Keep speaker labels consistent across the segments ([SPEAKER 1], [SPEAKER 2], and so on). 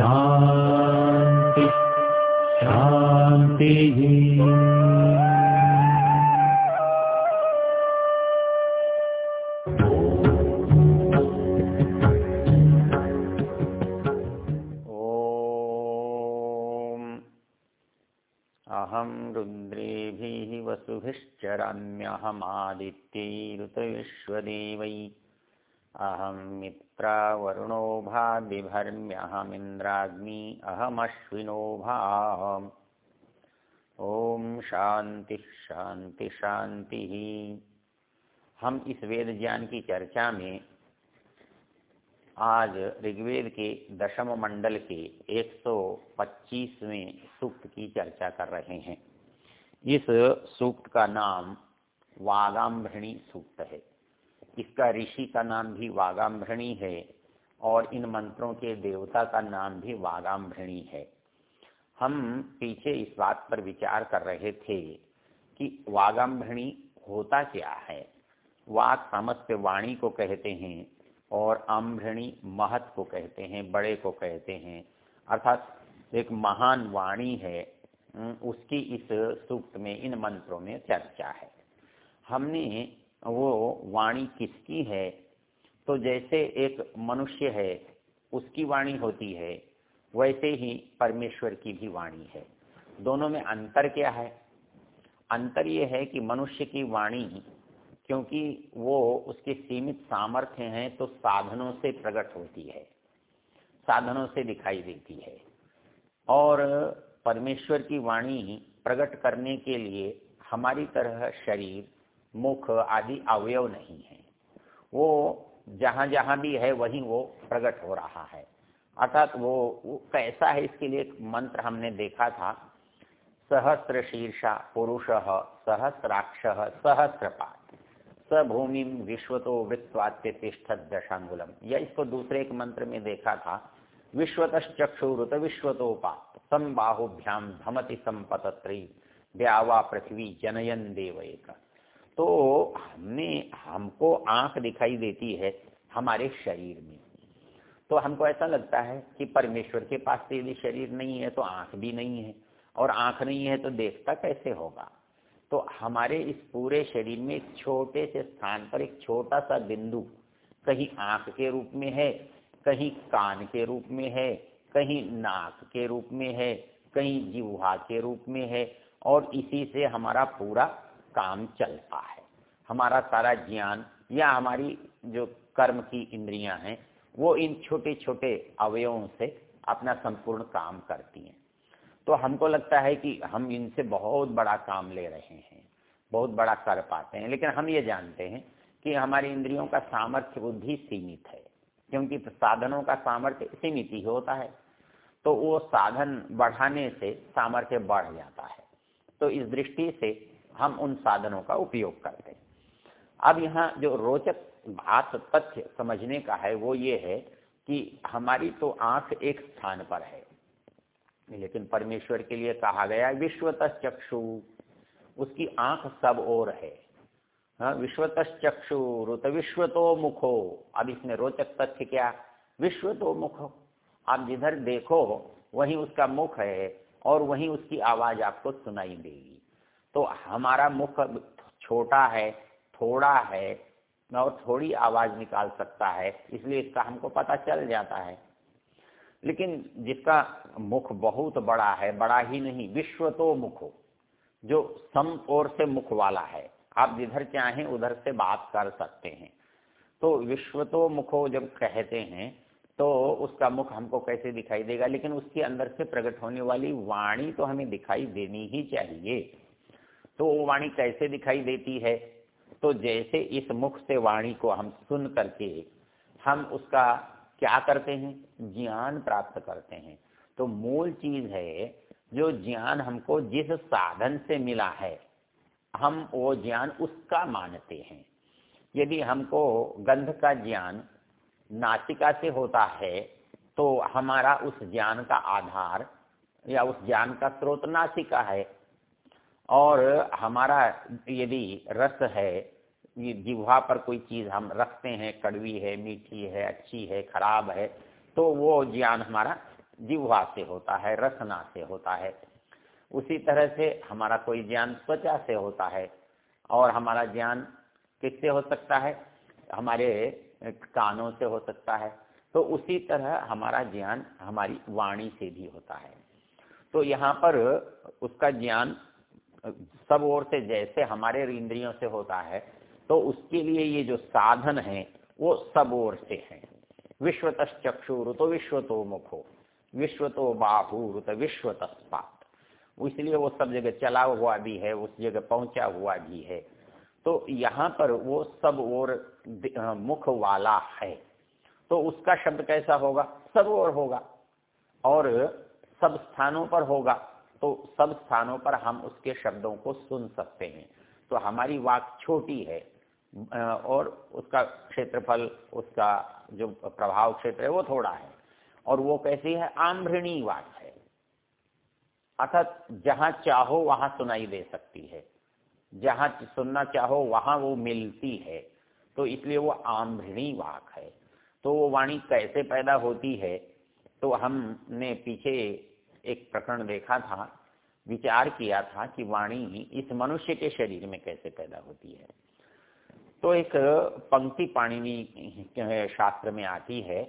[SPEAKER 1] शान्ति शान्तिः
[SPEAKER 2] अहं रुद्रेभिः वसुभिश्चराम्यहमादित्यैरुतविश्वदेवै अहं मित्रावरुणो भादिभर्म्यहमिन्द्राग्नी अहमश्विनो भाम्। ॐ शान्तिः, शान्ति, शान्तिः। हम इस वेद ज्ञान की चर्चा में आज ऋग्वेद के दशम मंडल के 125वें सूक्त की चर्चा कर रहे हैं। इस सूक्त का नाम वागाम्भृणी सूक्त है। इसका ऋषि का नाम भी वागाम्भृणी है और इन मंत्रों के देवता का नाम भी वागाम्भृणी है। हम पीछे इस बात पर विचार कर रहे थे कि वागाम्भृणी होता क्या है। वाक समस्त वाणी को कहते हैं और आम्भृणी महत को कहते हैं, बड़े को कहते हैं। अर्थात एक महान वाणी है उसकी इस सूक्त में, इन मंत्रों में चर्चा है। हमने वो वाणी किसकी है? तो जैसे एक मनुष्य है, उसकी वाणी होती है, वैसे ही परमेश्वर की भी वाणी है। दोनों में अंतर क्या है? अंतर ये है कि मनुष्य की वाणी, क्योंकि वो उसके सीमित सामर्थ्य हैं तो साधनों से प्रकट होती है, साधनों से दिखाई देती है। और परमेश्वर की वाणी प्रकट करने के लिए हमारी तरह शरीर मुख आदि अवयव नहीं है। वो जहाँ जहाँ भी है वहीं वो प्रकट हो रहा है। अर्थात वो, वो कैसा है इसके लिए एक मंत्र हमने देखा था। सहस्र शीर्षा पुरुष सहस्राक्ष सहस्रपात स भूमि विश्वतो वृत्वात्य तिष्ठत दशांगुलम या इसको दूसरे एक मंत्र में देखा था। विश्वतश्चक्षुरुत विश्वतोपात। संबाहुभ्याम भमति संपतत्री। द्यावा पृथ्वी जनयन देव एक। तो हमने, हमको आँख दिखाई देती है हमारे शरीर में। तो हमको ऐसा लगता है कि परमेश्वर के पास तो यदि शरीर नहीं है तो आँख भी नहीं है, और आँख नहीं है तो देखता कैसे होगा? तो हमारे इस पूरे शरीर में एक छोटे से स्थान पर एक छोटा सा बिंदु कहीं आँख के रूप में है, कहीं कान के रूप में है, कहीं नाक के रूप में है, कहीं जिह्वा के रूप में है, और इसी से हमारा पूरा काम चलता है। हमारा सारा ज्ञान या हमारी जो कर्म की इंद्रियाँ हैं, वो इन छोटे छोटे अवयवों से अपना संपूर्ण काम करती हैं। तो हमको लगता है कि हम इनसे बहुत बड़ा काम ले रहे हैं, बहुत बड़ा कर पाते हैं। लेकिन हम ये जानते हैं कि हमारी इंद्रियों का सामर्थ्य बुद्धि सीमित है, क्योंकि साधनों का सामर्थ्य सीमित ही होता है। तो वो साधन बढ़ाने से सामर्थ्य बढ़ जाता है। तो इस दृष्टि से हम उन साधनों का उपयोग करते हैं। अब यहाँ जो रोचक बात तथ्य समझने का है, वो ये है कि हमारी तो आँख एक स्थान पर है। लेकिन परमेश्वर के लिए कहा गया विश्वत चक्षु उसकी आँख सब ओर है। हाँ विश्वत चक्षु रुत विश्व तो मुखो। अब इसमें रोचक तथ्य क्या? विश्व तो मुखो। आप जिधर देखो, वहीं उसका मुख है और वहीं उसकी आवाज़ आपको सुनाई देगी। तो हमारा मुख छोटा है, थोड़ा है, और थोड़ी आवाज़ निकाल सकता है, इसलिए इसका हमको पता चल जाता है। लेकिन जिसका मुख बहुत बड़ा है, बड़ा ही नहीं, विश्व तो मुखो जो सम ओर से मुख वाला है। आप जिधर चाहें, उधर से बात कर सकते हैं। तो विश्व तो मुखो जब कहते हैं तो उसका मुख हमको कैसे दिखाई देगा? लेकिन उसके अंदर से प्रकट होने वाली वाणी तो हमें दिखाई देनी ही चाहिए। तो वो वाणी कैसे दिखाई देती है? तो जैसे इस मुख से वाणी को हम सुन करके हम उसका क्या करते हैं? ज्ञान प्राप्त करते हैं। तो मूल चीज़ है, जो ज्ञान हमको जिस साधन से मिला है, हम वो ज्ञान उसका मानते हैं। यदि हमको गंध का ज्ञान नासिका से होता है तो हमारा उस ज्ञान का आधार या उस ज्ञान का स्रोत नासिका है। और हमारा यदि रस है, ये जिह्वा पर कोई चीज़ हम रखते हैं, कड़वी है, मीठी है, अच्छी है, खराब है तो वो ज्ञान हमारा जिह्वा से होता है, रसना से होता है। उसी तरह से हमारा कोई ज्ञान त्वचा से होता है। और हमारा ज्ञान किससे हो सकता है? हमारे कानों से हो सकता है। तो उसी तरह हमारा ज्ञान हमारी वाणी से भी होता है। तो यहाँ पर उसका ज्ञान सब ओर से जैसे हमारे इंद्रियों से होता है तो उसके लिए ये जो साधन है, वो सब ओर से है। विश्वत चक्षुर तो विश्व तो मुखो विश्व तो बाहूर तो विश्व तस्पात इसलिए वो सब जगह चला हुआ भी है, उस जगह पहुँचा हुआ भी है। तो यहाँ पर वो सब और मुख वाला है। तो उसका शब्द कैसा होगा? सब और होगा। और सब स्थानों पर होगा। तो सब स्थानों पर हम उसके शब्दों को सुन सकते हैं। तो हमारी वाक छोटी है और उसका क्षेत्रफल, उसका जो प्रभाव क्षेत्र है वो थोड़ा है, और वो कैसी है? आम्भृणी वाक है। अर्थात जहाँ चाहो वहाँ सुनाई दे सकती है, जहाँ सुनना चाहो वहाँ वो मिलती है। तो इसलिए वो आम्भृणी वाक है। तो वो वाणी कैसे पैदा होती है? तो हमने पीछे एक प्रकरण देखा था, विचार किया था कि वाणी इस मनुष्य के शरीर में कैसे पैदा होती है। तो एक पंक्ति पाणिनि शास्त्र में आती है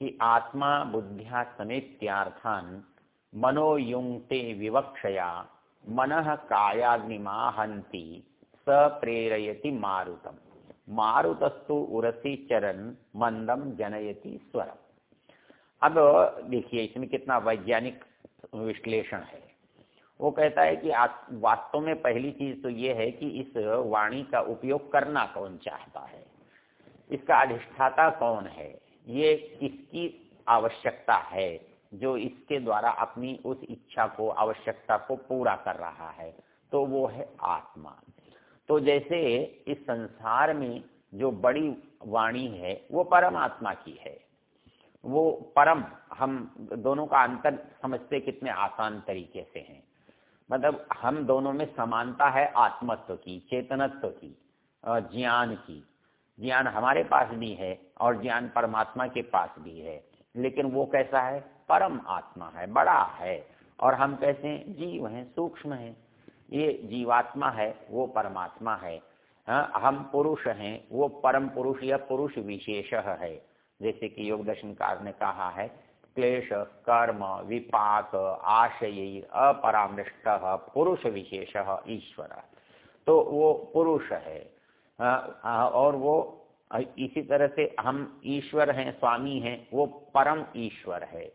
[SPEAKER 2] कि आत्मा बुद्धिया समेत त्यार्थान मनोयुक्ते विवक्षया, मन कायाग्निमाहंती स प्रेरयति मारुतम। मारुतस्तु उरसी चरण मंदम जनयति स्वरम। अब देखिए, इसमें कितना वैज्ञानिक विश्लेषण है। वो कहता है कि वास्तव में पहली चीज़ तो ये है कि इस वाणी का उपयोग करना कौन चाहता है? इसका अधिष्ठाता कौन है? ये किसकी आवश्यकता है जो इसके द्वारा अपनी उस इच्छा को, आवश्यकता को पूरा कर रहा है? तो वो है आत्मा। तो जैसे इस संसार में जो बड़ी वाणी है, वो परमात्मा की है। वो परम, हम दोनों का अंतर समझते कितने आसान तरीके से हैं। मतलब हम दोनों में समानता है आत्मत्व की, चेतनत्व की और ज्ञान की। ज्ञान हमारे पास भी है और ज्ञान परमात्मा के पास भी है। लेकिन वो कैसा है? परम आत्मा है, बड़ा है। और हम कैसे हैं? जीव हैं, सूक्ष्म हैं। ये जीवात्मा है, वो परमात्मा है। हम पुरुष हैं, वो परम पुरुष या पुरुष विशेष है। जैसे कि योग दर्शनकार ने कहा है, क्लेश, कर्म, विपाक, आशय, अपरामृष्ट, पुरुष विशेष, ईश्वर। तो वो पुरुष है। और वो इसी तरह से हम ईश्वर हैं, स्वामी हैं, वो परम ईश्वर है।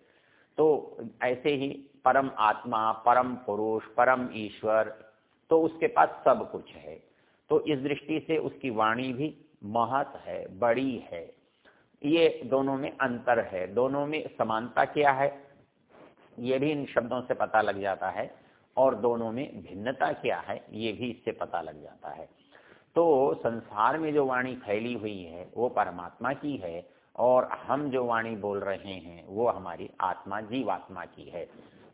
[SPEAKER 2] तो ऐसे ही परम आत्मा, परम पुरुष, परम ईश्वर तो उसके पास सब कुछ है। तो इस दृष्टि से उसकी वाणी भी महत है, बड़ी है। ये दोनों में अंतर है, दोनों में समानता क्या है? ये भी इन शब्दों से पता लग जाता है और दोनों में भिन्नता क्या है, ये भी इससे पता लग जाता है। तो संसार में जो वाणी फैली हुई है, वो परमात्मा की है और हम जो वाणी बोल रहे हैं, वो हमारी आत्मा, जीवात्मा की है।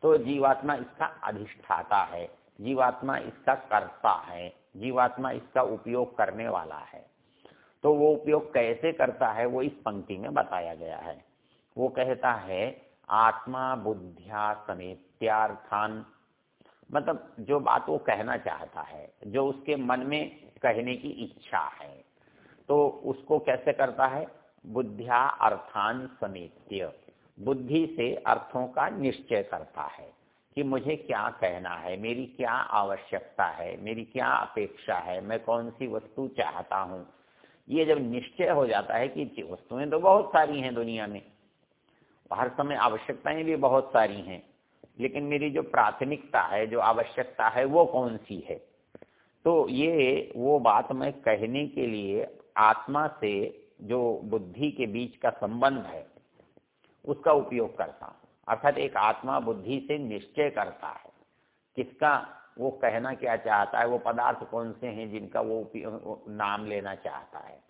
[SPEAKER 2] तो जीवात्मा इसका अधिष्ठाता है, जीवात्मा इसका कर्ता है, जीवात्मा इसका उपयोग करने वाला है। तो वो उपयोग कैसे करता है, वो इस पंक्ति में बताया गया है। वो कहता है, आत्मा बुद्धिया समेत्यार्थान। मतलब जो बात वो कहना चाहता है, जो उसके मन में कहने की इच्छा है तो उसको कैसे करता है? बुद्धिया अर्थान समेत्य। बुद्धि से अर्थों का निश्चय करता है कि मुझे क्या कहना है, मेरी क्या आवश्यकता है, मेरी क्या अपेक्षा है, मैं कौन सी वस्तु चाहता हूँ ये जब निश्चय हो जाता है कि वस्तुएँ तो बहुत सारी हैं दुनिया में। हर समय आवश्यकताएँ भी बहुत सारी हैं। लेकिन मेरी जो प्राथमिकता है, जो आवश्यकता है, वो कौन सी है? तो ये, वो बात मैं कहने के लिए आत्मा से जो बुद्धि के बीच का संबंध है, उसका उपयोग करता हूँ। अर्थात एक आत्मा बुद्धि से निश्चय करता है, किसका वो कहना क्या चाहता है, वो पदार्थ कौन से हैं जिनका वो नाम लेना चाहता है?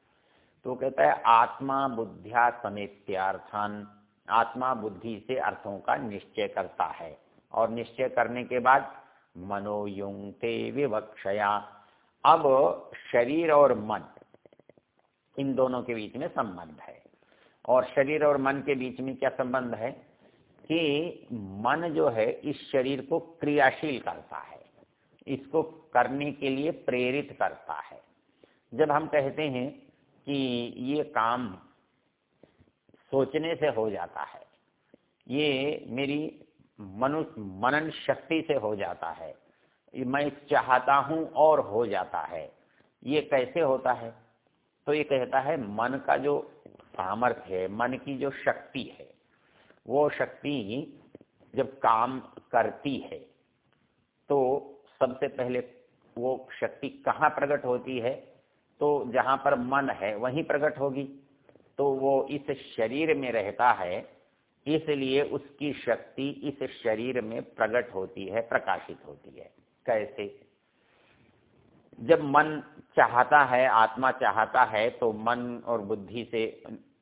[SPEAKER 2] तो कहता है, आत्मा बुद्धिया समेत्यार्थन। आत्मा बुद्धि से अर्थों का निश्चय करता है। और निश्चय करने के बाद मनोयुंगते विवक्षया। अब शरीर और मन, इन दोनों के बीच में संबंध है। और शरीर और मन के बीच में क्या संबंध है? कि मन जो है, इस शरीर को क्रियाशील करता है। इसको करने के लिए प्रेरित करता है। जब हम कहते हैं कि ये काम सोचने से हो जाता है, ये मेरी मनुष्य मनन शक्ति से हो जाता है, मैं चाहता हूँ और हो जाता है, ये कैसे होता है? तो ये कहता है, मन का जो सामर्थ्य है, मन की जो शक्ति है, वो शक्ति जब काम करती है तो सबसे पहले वो शक्ति कहाँ प्रकट होती है तो जहाँ पर मन है वहीं प्रकट होगी। तो वो इस शरीर में रहता है, इसलिए उसकी शक्ति इस शरीर में प्रकट होती है, प्रकाशित होती है। कैसे? जब मन चाहता है, आत्मा चाहता है तो मन और बुद्धि से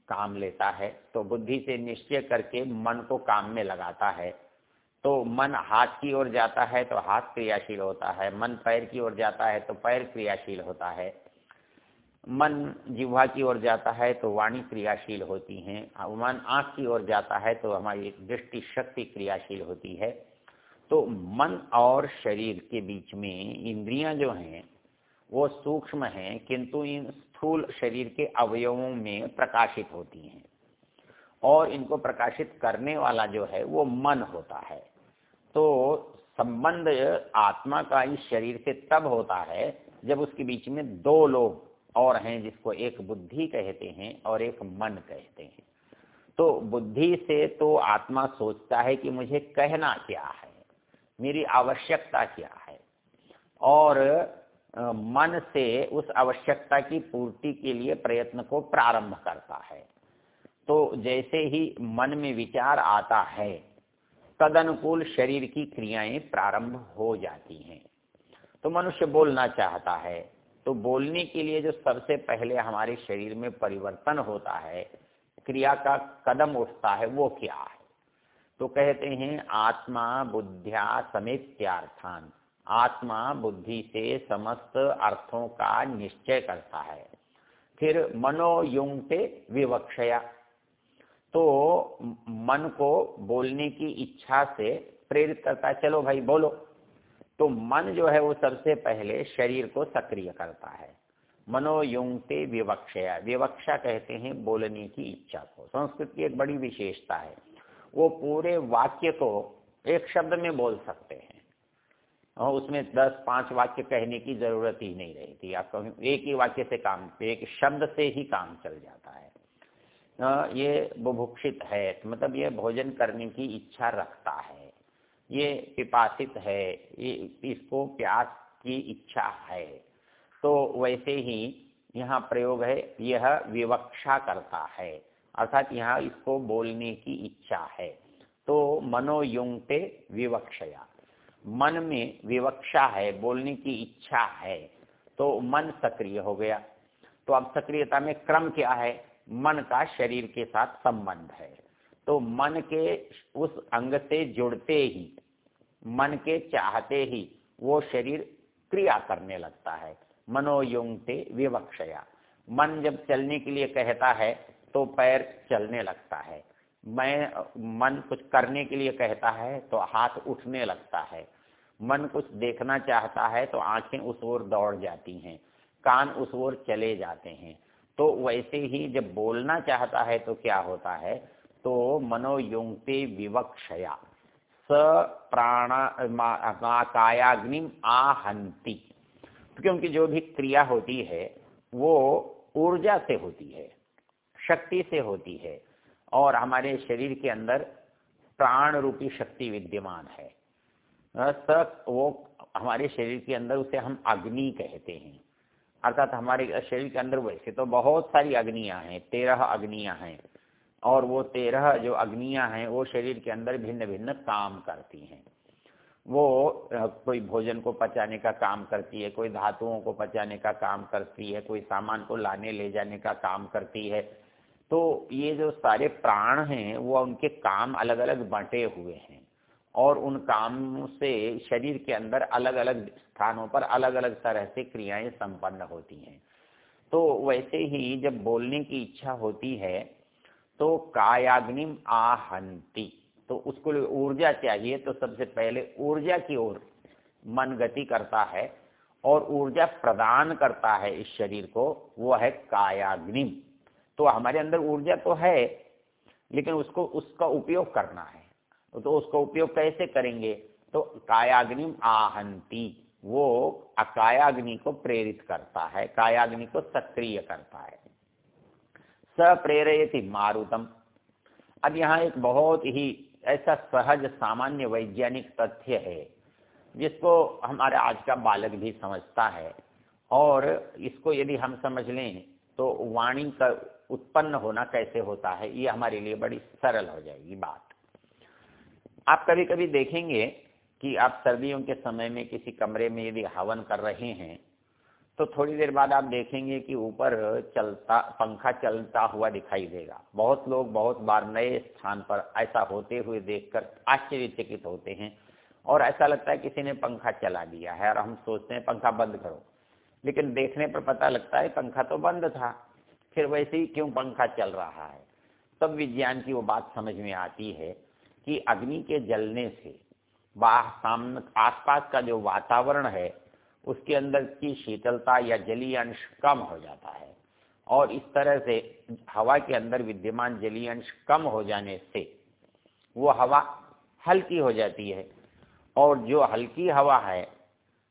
[SPEAKER 2] काम लेता है तो बुद्धि से निश्चय करके मन को काम में लगाता है। तो मन हाथ की ओर जाता है तो हाथ क्रियाशील होता है। मन पैर की ओर जाता है तो पैर क्रियाशील होता है। मन जिह्वा की ओर जाता है तो वाणी क्रियाशील होती हैं। मन आँख की ओर जाता है तो हमारी दृष्टि शक्ति क्रियाशील होती है। तो मन और शरीर के बीच में इंद्रियाँ जो हैं, वो सूक्ष्म हैं, किंतु इन स्थूल शरीर के अवयवों में प्रकाशित होती हैं। और इनको प्रकाशित करने वाला जो है, वो मन होता है। तो संबंध आत्मा का इस शरीर से तब होता है जब उसके बीच में दो लोग और हैं जिसको एक बुद्धि कहते हैं और एक मन कहते हैं। तो बुद्धि से तो आत्मा सोचता है कि मुझे कहना क्या है, मेरी आवश्यकता क्या है, और मन से उस आवश्यकता की पूर्ति के लिए प्रयत्न को प्रारंभ करता है। तो जैसे ही मन में विचार आता है तदनुकूल शरीर की क्रियाएँ प्रारंभ हो जाती हैं। तो मनुष्य बोलना चाहता है तो बोलने के लिए जो सबसे पहले हमारे शरीर में परिवर्तन होता है, क्रिया का कदम उठता है, वो क्या है? तो कहते हैं, आत्मा बुद्धिया समेत्यार्थान। आत्मा बुद्धि से समस्त अर्थों का निश्चय करता है। फिर मनोयुंगते विवक्षया। तो मन को बोलने की इच्छा से प्रेरित करता है। चलो भाई, बोलो। तो मन जो है वो सबसे पहले शरीर को सक्रिय करता है। मनोयुंगते विवक्षया। विवक्षा कहते हैं बोलने की इच्छा को। संस्कृत की एक बड़ी विशेषता है। वो पूरे वाक्य को एक शब्द में बोल सकते हैं। और उसमें दस पाँच वाक्य कहने की ज़रूरत ही नहीं रहती। आप एक ही वाक्य से काम, एक शब्द से ही काम चल जाता है। ये बुभुक्षित है मतलब ये भोजन करने की इच्छा रखता है। ये पिपासित है, ये इसको प्यास की इच्छा है। तो वैसे ही यहाँ प्रयोग है, यह विवक्षा करता है, अर्थात यहाँ इसको बोलने की इच्छा है। तो मनोयुंगते विवक्षया। मन में विवक्षा है, बोलने की इच्छा है तो मन सक्रिय हो गया। तो अब सक्रियता में क्रम क्या है? मन का शरीर के साथ संबंध है। तो मन के उस अंग से जुड़ते ही, मन के चाहते ही वो शरीर क्रिया करने लगता है। मनोयुंगते विवक्षया। मन जब चलने के लिए कहता है तो पैर चलने लगता है। मैं, मन कुछ करने के लिए कहता है तो हाथ उठने लगता है। मन कुछ देखना चाहता है तो आँखें उस ओर दौड़ जाती हैं। कान उस ओर चले जाते हैं। तो वैसे ही जब बोलना चाहता है तो क्या होता है? तो मनोयुक्ति विवक्षया। स प्राण कायाग्निम आहंती क्योंकि जो भी क्रिया होती है, वो ऊर्जा से होती है, शक्ति से होती है, और हमारे शरीर के अंदर प्राण रूपी शक्ति विद्यमान है। स, वो हमारे शरीर के अंदर उसे हम अग्नि कहते हैं। अर्थात हमारे शरीर के अंदर वैसे तो बहुत सारी अग्नियाँ हैं, तेरह अग्नियाँ हैं। और वो तेरह जो अग्नियाँ हैं, वो शरीर के अंदर भिन्न भिन्न काम करती हैं। वो कोई भोजन को पचाने का काम करती है, कोई धातुओं को पचाने का काम करती है, कोई सामान को लाने, ले जाने का काम करती है। तो ये जो सारे प्राण हैं, वो उनके काम अलग अलग बांटे हुए हैं। और उन काम से शरीर के अंदर अलग अलग स्थानों पर अलग अलग तरह से क्रियाएँ संपन्न होती हैं। तो वैसे ही जब बोलने की इच्छा होती है तो कायाग्निम आहंती तो उसको ऊर्जा चाहिए तो सबसे पहले ऊर्जा की ओर मन गति करता है और ऊर्जा प्रदान करता है इस शरीर को वो है कायाग्निम। तो हमारे अंदर ऊर्जा तो है, लेकिन उसको, उसका उपयोग करना है। तो उसका उपयोग कैसे करेंगे? तो कायाग्नि आहंती, वो अकायाग्नि को प्रेरित करता है, कायाग्नि को सक्रिय करता है। स प्रेरयति मारुतम। अब यहाँ एक बहुत ही ऐसा सहज सामान्य वैज्ञानिक तथ्य है, जिसको हमारे आज का बालक भी समझता है। और इसको यदि हम समझ लें तो वाणी का उत्पन्न होना कैसे होता है, ये हमारे लिए बड़ी सरल हो जाएगी बात। आप कभी कभी देखेंगे कि आप सर्दियों के समय में किसी कमरे में यदि हवन कर रहे हैं तो थोड़ी देर बाद आप देखेंगे कि ऊपर चलता, पंखा चलता हुआ दिखाई देगा। बहुत लोग बहुत बार नए स्थान पर ऐसा होते हुए देखकर आश्चर्यचकित होते हैं और ऐसा लगता है किसी ने पंखा चला दिया है और हम सोचते हैं पंखा बंद करो। लेकिन देखने पर पता लगता है पंखा तो बंद था। फिर वैसे ही क्यों पंखा चल रहा है? तब विज्ञान की वो बात समझ में आती है कि अग्नि के जलने से बाह सामने आसपास का जो वातावरण है, उसके अंदर की शीतलता या जलीय अंश कम हो जाता है। और इस तरह से हवा के अंदर विद्यमान जलीय अंश कम हो जाने से वो हवा हल्की हो जाती है। और जो हल्की हवा है,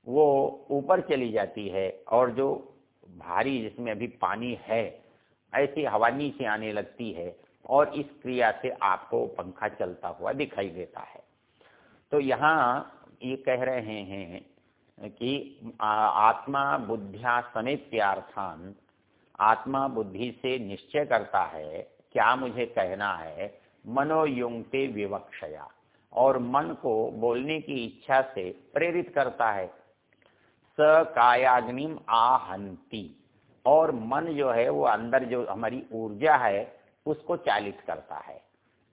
[SPEAKER 2] वो ऊपर चली जाती है और जो भारी जिसमें अभी पानी है, ऐसी हवा नीचे आने लगती है। और इस क्रिया से आपको पंखा चलता हुआ दिखाई देता है। तो यहाँ ये कह रहे हैं कि आत्मा बुद्धिया समित्यार्थान आत्मा बुद्धि से निश्चय करता है, क्या मुझे कहना है मनोयुक्ते विवक्षया, और मन को बोलने की इच्छा से प्रेरित करता है। स कायाग्निम आहंती, और मन जो है वो अंदर जो हमारी ऊर्जा है उसको चालित करता है।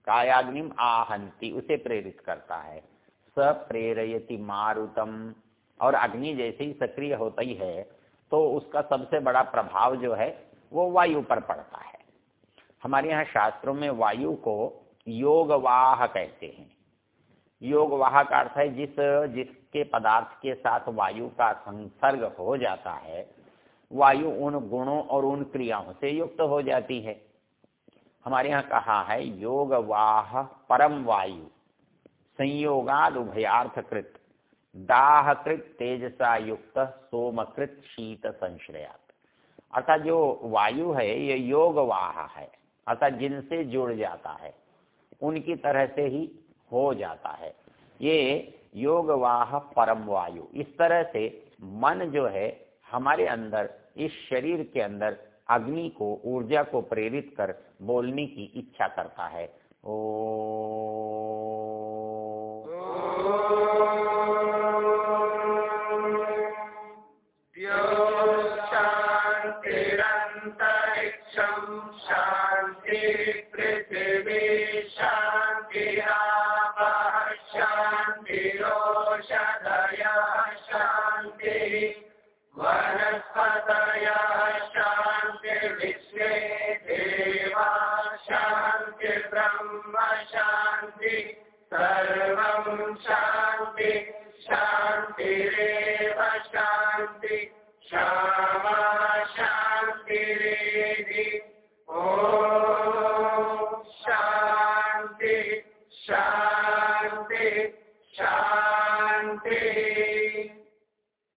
[SPEAKER 2] कायाग्निम आहंती, उसे प्रेरित करता है। स प्रेरयति मारुतम। और अग्नि जैसे ही सक्रिय होता ही है तो उसका सबसे बड़ा प्रभाव जो है, वो वायु पर पड़ता है। हमारे यहाँ शास्त्रों में वायु को योगवाह कहते हैं। योगवाह का अर्थ है, जिस, जिसके पदार्थ के साथ वायु का संसर्ग हो जाता है, वायु उन गुणों और उन क्रियाओं से युक्त हो जाती है। हमारे यहाँ कहा है योग वाह परम वायु, संयोगाद उभयार्थकृत, दाहकृत तेजसा युक्त सोमकृत शीत संश्रयात। अर्थात जो वायु है, ये योग वाह है, अर्थात जिनसे जुड़ जाता है, उनकी तरह से ही हो जाता है। ये योग वाह परम वायु, इस तरह से मन जो है, हमारे अंदर, इस शरीर के अंदर अग्नि को ऊर्जा को प्रेरित कर बोलने की इच्छा करता है। ओ